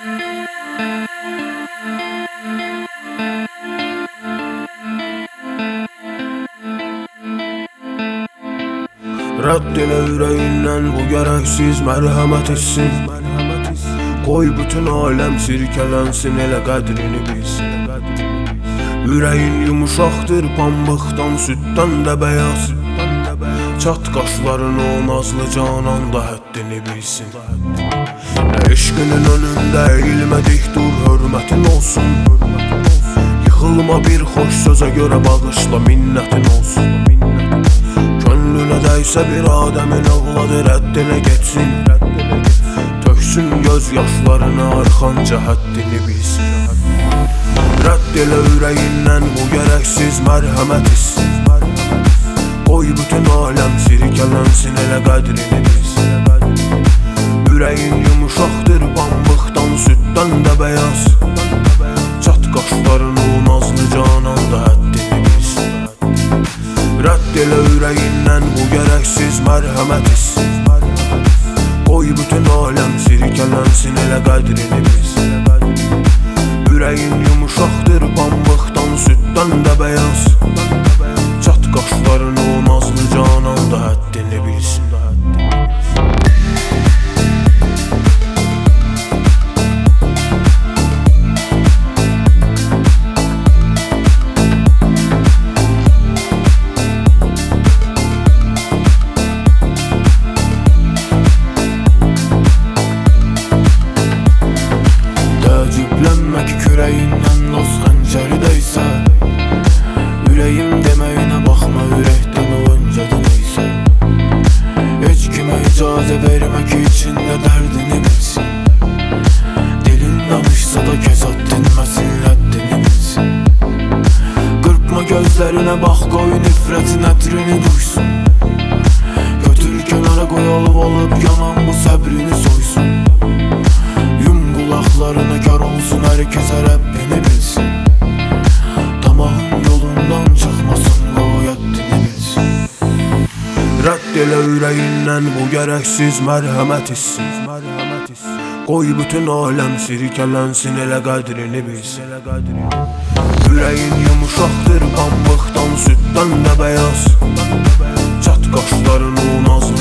Rədd elə ürəyindən bu gərəksiz mərhəmət etsin. Qoy bütün aləm sirkələnsin elə qədrini bilsin Ürəyin yumuşaqdır pambıqdan, süddən də bəyaz Çat qaşlarını o nazlı canan da həddini bilsin. Eşqinin önündə eğilmədik dur hörmətin olsun. Yıxılma bir xoş sözə görə bağışla minnətin olsun. Könlünə dəysə bir adəmin övladı rəddinə getsin Töksün göz yaşlarını arxanca həddini bilsin. Rədd elə ürəyindən bu gərəksiz mərhəmət hissin Qoy bütün aləm sirkələnsin elə qədrini bilsin Ürəyin yumuşaqdır pambıqdan, süddən də bəyaz Çat qaşlarını o nazlı canan da həddini bilsin Rədd elə ürəyindən bu gərəksiz mərhəmət hissin Qoy bütün aləm sirkələnsin elə qədrini bilsin Ürəyin yumuşaqdır pambıqdan, süddən də bəyaz kürəyindən dost xəncəri dəysə Ürəyim deməyinə baxma ürəkdən o öncədən eysə Heç kimə icazə vermə ki içində dərdini bilsin. Dilin danışsa da kəsat dinməsin rəddini bilsin. Qırpma gözlərinə bax qoy nifrətin ətrini duysun. Götür kənara qoy alıb alıb yanan bu səbrini soysun. Yum qulaqlarını kar olsun hər kəsə elə ürəyindən bu gərəksiz mərhəmət hissin Qoy bütün aləm sirkələnsin elə qədrini bilsin Ürəyin yumuşaqdır pambıqdan, süddən də bəyaz Çat qaşlarını o nazlı